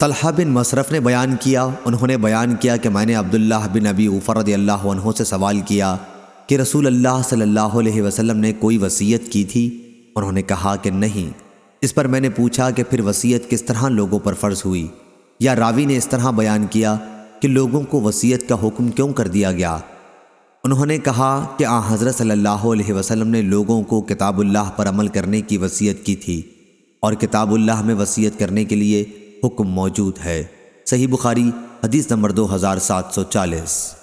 طلحہ بن مصرف نے بیان کیا، انہوں نے بیان کیا کہ میں نے عبداللہ بن ابی عفر رضی اللہ عنہ سے سوال کیا کہ رسول اللہ صلی اللہ علیہ وسلم نے کوئی وصیت کی تھی؟ انہوں نے کہا کہ نہیں۔ اس پر میں نے پوچھا کہ پھر وصیت کس طرح لوگوں پر فرض ہوئی؟ یا راوی نے اس طرح بیان کیا کہ لوگوں کو وصیت کا حکم کیوں کر دیا گیا؟ انہوں نے کہا کہ آ حضرت صلی اللہ علیہ وسلم نے لوگوں کو کتاب اللہ پر عمل کرنے کی وصیت کی تھی اور کتاب اللہ میں وصیت کرنے کے لیے حکم موجود ہے۔ صحیح بخاری حدیث نمبر دو ہزار سات سو چالیس۔